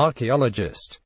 archaeologist.